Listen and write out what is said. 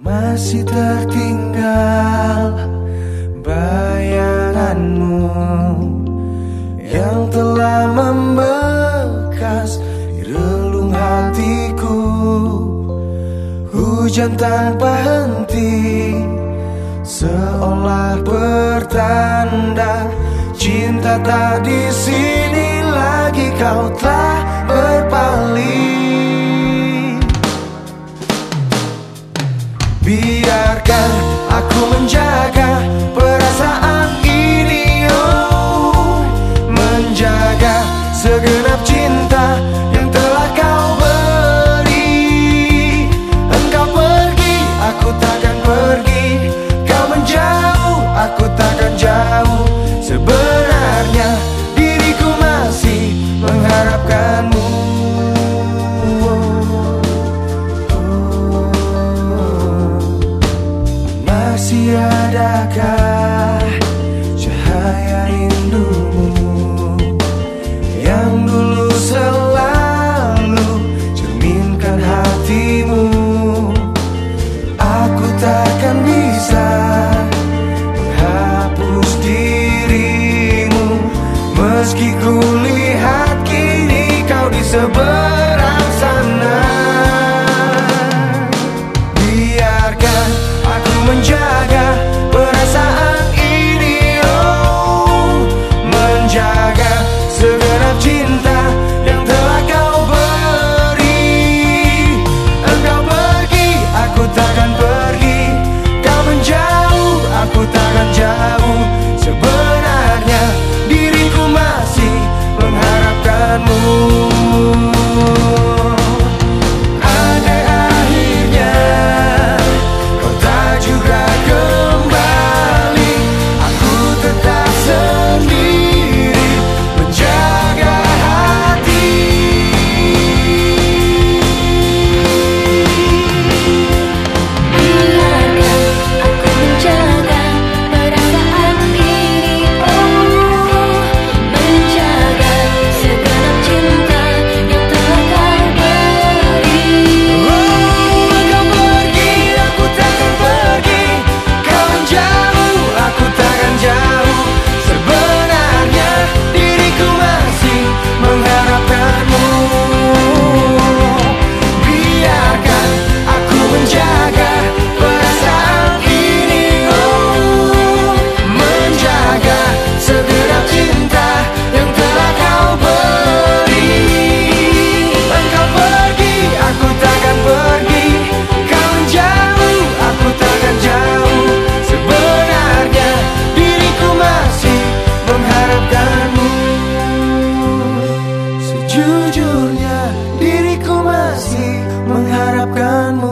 Masih tertinggal bayanganmu Yang telah membekas relung hatiku. Hujan tanpa henti Seolah bertanda Cinta tak di sini lagi. Kau telah berpaling Biarkan aku menjaga perasaan ini oh. Menjaga segenap cinta yang telah kau beri. Engkau pergi, aku takkan pergi. Kau menjauh, aku takkan jauh. Sebenarnya adakah cahaya rindumu Yang dulu selalu cerminkan hatimu? Aku takkan bisa menghapus dirimu. Meski ku lihat kini kau di seberang harapkanmu